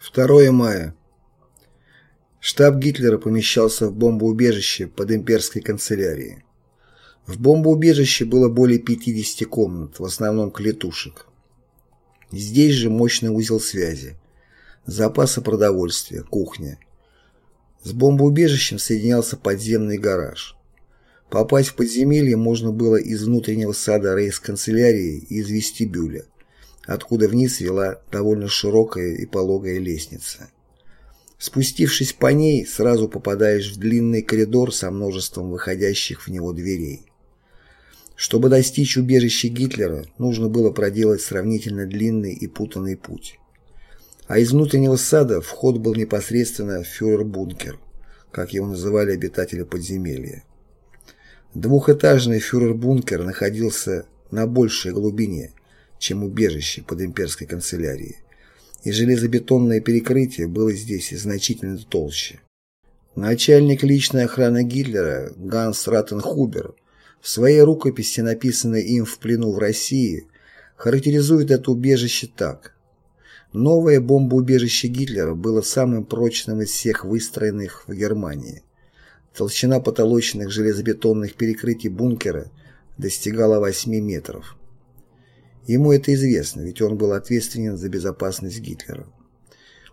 2 мая. Штаб Гитлера помещался в бомбоубежище под имперской канцелярией. В бомбоубежище было более 50 комнат, в основном клетушек. Здесь же мощный узел связи, запасы продовольствия, кухня. С бомбоубежищем соединялся подземный гараж. Попасть в подземелье можно было из внутреннего сада рейс-канцелярии и из вестибюля – откуда вниз вела довольно широкая и пологая лестница. Спустившись по ней, сразу попадаешь в длинный коридор со множеством выходящих в него дверей. Чтобы достичь убежища Гитлера, нужно было проделать сравнительно длинный и путанный путь. А из внутреннего сада вход был непосредственно в фюрер-бункер, как его называли обитатели подземелья. Двухэтажный фюрер-бункер находился на большей глубине, чем убежище под имперской канцелярией, и железобетонное перекрытие было здесь значительно толще. Начальник личной охраны Гитлера Ганс Ратенхубер в своей рукописи, написанной им в плену в России, характеризует это убежище так. Новое бомбоубежище Гитлера было самым прочным из всех выстроенных в Германии. Толщина потолочных железобетонных перекрытий бункера достигала 8 метров. Ему это известно, ведь он был ответственен за безопасность Гитлера.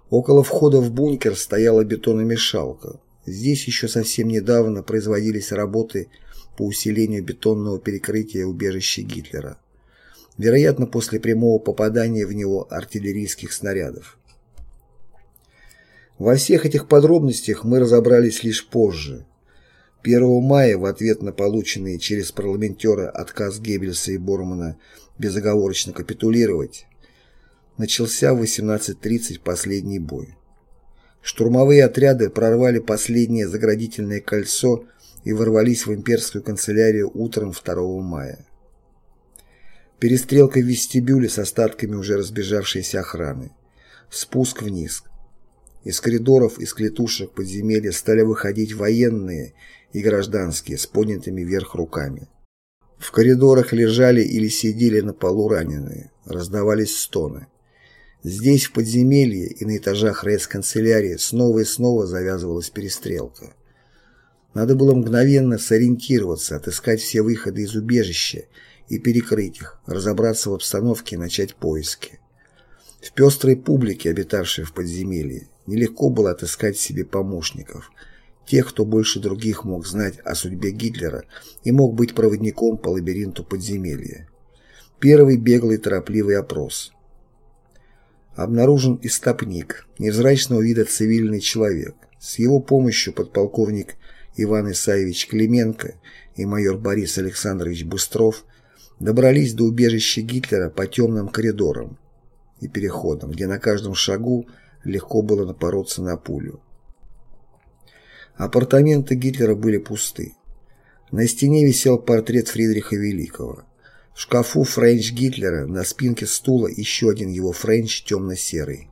Около входа в бункер стояла бетономешалка. Здесь еще совсем недавно производились работы по усилению бетонного перекрытия убежища Гитлера. Вероятно, после прямого попадания в него артиллерийских снарядов. Во всех этих подробностях мы разобрались лишь позже. 1 мая в ответ на полученный через парламентера отказ Геббельса и Бормана безоговорочно капитулировать, начался в 18.30 последний бой. Штурмовые отряды прорвали последнее заградительное кольцо и ворвались в имперскую канцелярию утром 2 мая. Перестрелка в вестибюле с остатками уже разбежавшейся охраны. Спуск вниз. Из коридоров, из клетушек подземелья стали выходить военные и гражданские с поднятыми вверх руками. В коридорах лежали или сидели на полу раненые, раздавались стоны. Здесь, в подземелье и на этажах рейс-канцелярии снова и снова завязывалась перестрелка. Надо было мгновенно сориентироваться, отыскать все выходы из убежища и перекрыть их, разобраться в обстановке и начать поиски. В пестрой публике, обитавшей в подземелье, нелегко было отыскать себе помощников – тех, кто больше других мог знать о судьбе Гитлера и мог быть проводником по лабиринту подземелья. Первый беглый торопливый опрос. Обнаружен истопник, невзрачного вида цивильный человек. С его помощью подполковник Иван Исаевич Клименко и майор Борис Александрович Быстров добрались до убежища Гитлера по темным коридорам и переходам, где на каждом шагу легко было напороться на пулю. Апартаменты Гитлера были пусты. На стене висел портрет Фридриха Великого. В шкафу Френч Гитлера на спинке стула еще один его Френч темно-серый.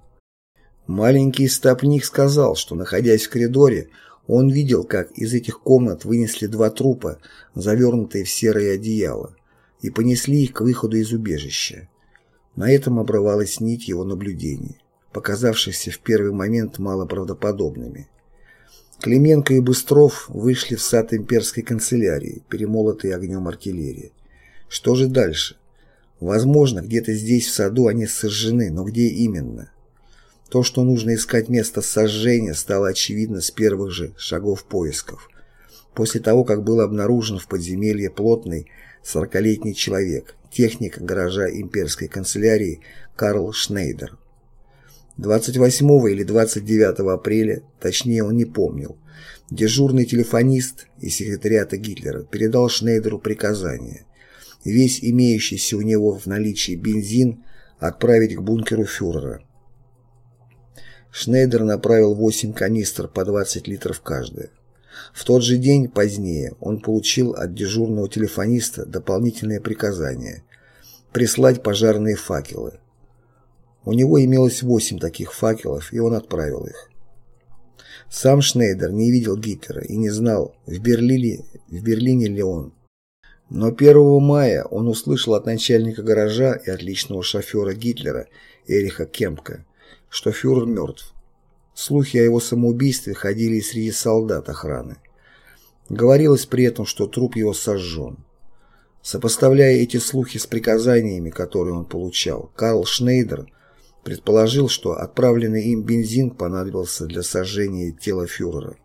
Маленький стопник сказал, что, находясь в коридоре, он видел, как из этих комнат вынесли два трупа, завернутые в серое одеяло, и понесли их к выходу из убежища. На этом обрывалась нить его наблюдений, показавшихся в первый момент малоправдоподобными. Клименко и Быстров вышли в сад имперской канцелярии, перемолотые огнем артиллерии. Что же дальше? Возможно, где-то здесь, в саду, они сожжены, но где именно? То, что нужно искать место сожжения, стало очевидно с первых же шагов поисков. После того, как был обнаружен в подземелье плотный сорокалетний человек, техник гаража имперской канцелярии Карл Шнейдер. 28 или 29 апреля, точнее он не помнил, дежурный телефонист из секретариата Гитлера передал Шнейдеру приказание весь имеющийся у него в наличии бензин отправить к бункеру фюрера. Шнейдер направил 8 канистр по 20 литров каждая. В тот же день, позднее, он получил от дежурного телефониста дополнительное приказание прислать пожарные факелы. У него имелось восемь таких факелов, и он отправил их. Сам Шнейдер не видел Гитлера и не знал, в Берлине, в Берлине ли он. Но 1 мая он услышал от начальника гаража и отличного шофера Гитлера Эриха Кемпка, что фюрер мертв. Слухи о его самоубийстве ходили и среди солдат охраны. Говорилось при этом, что труп его сожжен. Сопоставляя эти слухи с приказаниями, которые он получал, Карл Шнейдер предположил, что отправленный им бензин понадобился для сожжения тела фюрера.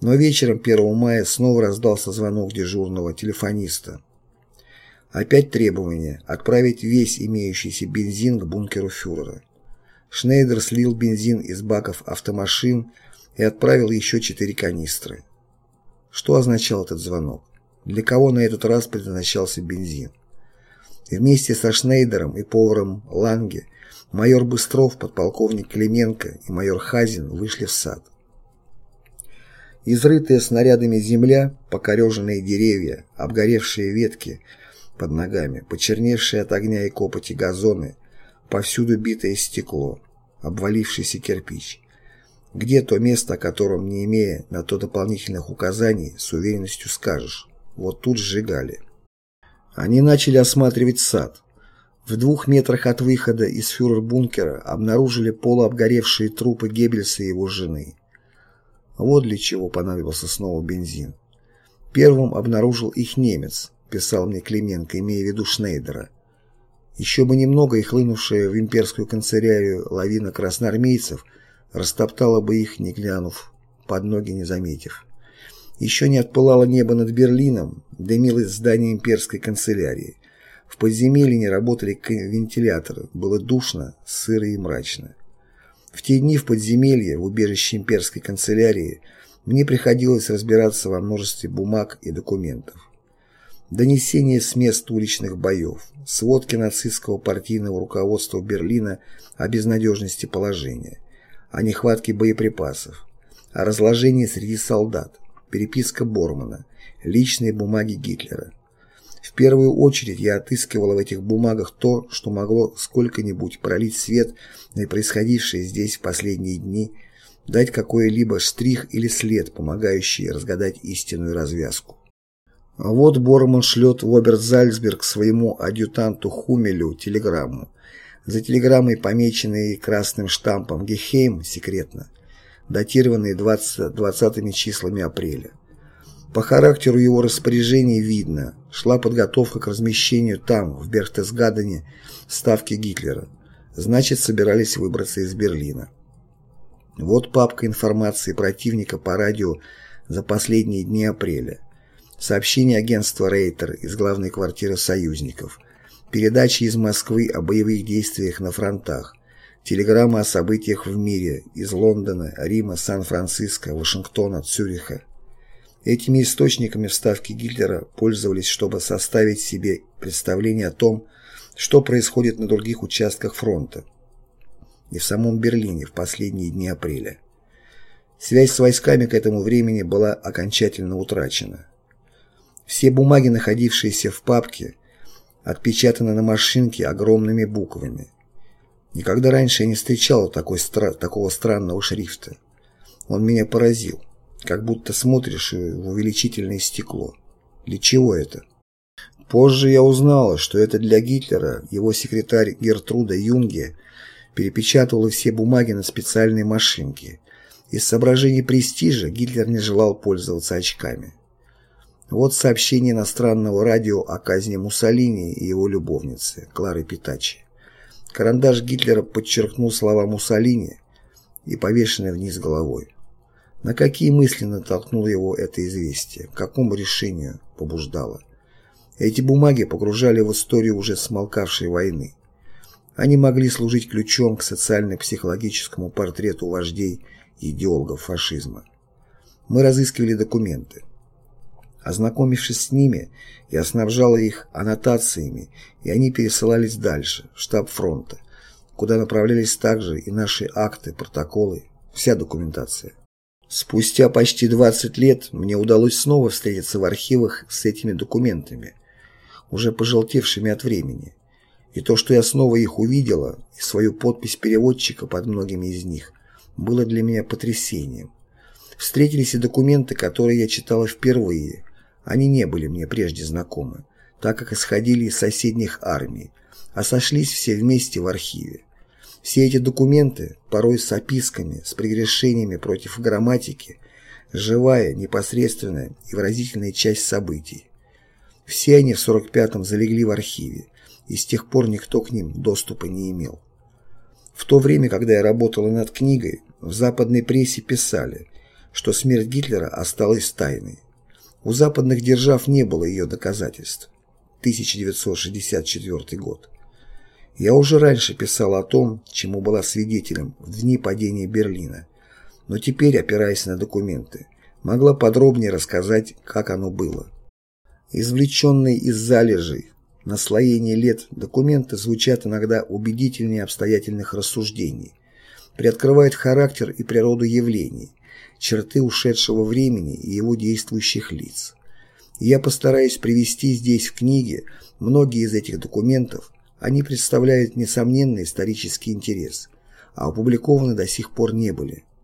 Но вечером 1 мая снова раздался звонок дежурного телефониста. Опять требование отправить весь имеющийся бензин к бункеру фюрера. Шнейдер слил бензин из баков автомашин и отправил еще четыре канистры. Что означал этот звонок? Для кого на этот раз предназначался бензин? Вместе со Шнейдером и поваром Ланге майор Быстров, подполковник Клименко и майор Хазин вышли в сад. Изрытая снарядами земля, покореженные деревья, обгоревшие ветки под ногами, почерневшие от огня и копоти газоны, повсюду битое стекло, обвалившийся кирпич. Где то место, о котором, не имея на то дополнительных указаний, с уверенностью скажешь, вот тут сжигали. Они начали осматривать сад. В двух метрах от выхода из фюрер-бункера обнаружили полуобгоревшие трупы Геббельса и его жены. Вот для чего понадобился снова бензин. Первым обнаружил их немец, писал мне Клименко, имея в виду Шнейдера. Еще бы немного и хлынувшая в имперскую канцелярию лавина красноармейцев растоптала бы их, не глянув, под ноги не заметив. Еще не отпылало небо над Берлином, дымилось здание имперской канцелярии. В подземелье не работали вентиляторы, было душно, сыро и мрачно. В те дни в подземелье, в убежище имперской канцелярии, мне приходилось разбираться во множестве бумаг и документов. Донесения с мест уличных боев, сводки нацистского партийного руководства Берлина о безнадежности положения, о нехватке боеприпасов, о разложении среди солдат, переписка Бормана, личные бумаги Гитлера. В первую очередь я отыскивала в этих бумагах то, что могло сколько-нибудь пролить свет на происходившее здесь в последние дни, дать какой-либо штрих или след, помогающий разгадать истинную развязку. Вот Борман шлет в Оберзальцберг своему адъютанту Хумелю телеграмму. За телеграммой, помеченной красным штампом «Гехейм» секретно, датированной 20, 20 числами апреля. По характеру его распоряжений видно, шла подготовка к размещению там, в Берхтесгадене, ставки Гитлера. Значит, собирались выбраться из Берлина. Вот папка информации противника по радио за последние дни апреля. Сообщение агентства Рейтер из главной квартиры союзников. Передачи из Москвы о боевых действиях на фронтах. Телеграмма о событиях в мире из Лондона, Рима, Сан-Франциско, Вашингтона, Цюриха. Этими источниками вставки Гитлера пользовались, чтобы составить себе представление о том, что происходит на других участках фронта и в самом Берлине в последние дни апреля. Связь с войсками к этому времени была окончательно утрачена. Все бумаги, находившиеся в папке, отпечатаны на машинке огромными буквами. Никогда раньше я не встречал такой, такого странного шрифта. Он меня поразил как будто смотришь в увеличительное стекло. Для чего это? Позже я узнала, что это для Гитлера его секретарь Гертруда Юнге перепечатывала все бумаги на специальной машинке. Из соображений престижа Гитлер не желал пользоваться очками. Вот сообщение иностранного радио о казни Муссолини и его любовницы, Клары Питачи. Карандаш Гитлера подчеркнул слова Муссолини и повешенный вниз головой. На какие мысли натолкнуло его это известие, к какому решению побуждало? Эти бумаги погружали в историю уже смолкавшей войны. Они могли служить ключом к социально-психологическому портрету вождей и идеологов фашизма. Мы разыскивали документы. Ознакомившись с ними, я снабжала их аннотациями, и они пересылались дальше, в штаб фронта, куда направлялись также и наши акты, протоколы, вся документация. Спустя почти 20 лет мне удалось снова встретиться в архивах с этими документами, уже пожелтевшими от времени. И то, что я снова их увидела, и свою подпись переводчика под многими из них, было для меня потрясением. Встретились и документы, которые я читала впервые. Они не были мне прежде знакомы, так как исходили из соседних армий, а сошлись все вместе в архиве. Все эти документы, порой с описками, с прегрешениями против грамматики, живая, непосредственная и выразительная часть событий. Все они в 45-м залегли в архиве, и с тех пор никто к ним доступа не имел. В то время, когда я работала над книгой, в западной прессе писали, что смерть Гитлера осталась тайной. У западных держав не было ее доказательств. 1964 год. Я уже раньше писал о том, чему была свидетелем в дни падения Берлина, но теперь, опираясь на документы, могла подробнее рассказать, как оно было. Извлеченные из залежей, наслоения лет документы звучат иногда убедительнее обстоятельных рассуждений, приоткрывают характер и природу явлений, черты ушедшего времени и его действующих лиц. я постараюсь привести здесь в книге многие из этих документов, они представляют несомненный исторический интерес, а опубликованы до сих пор не были.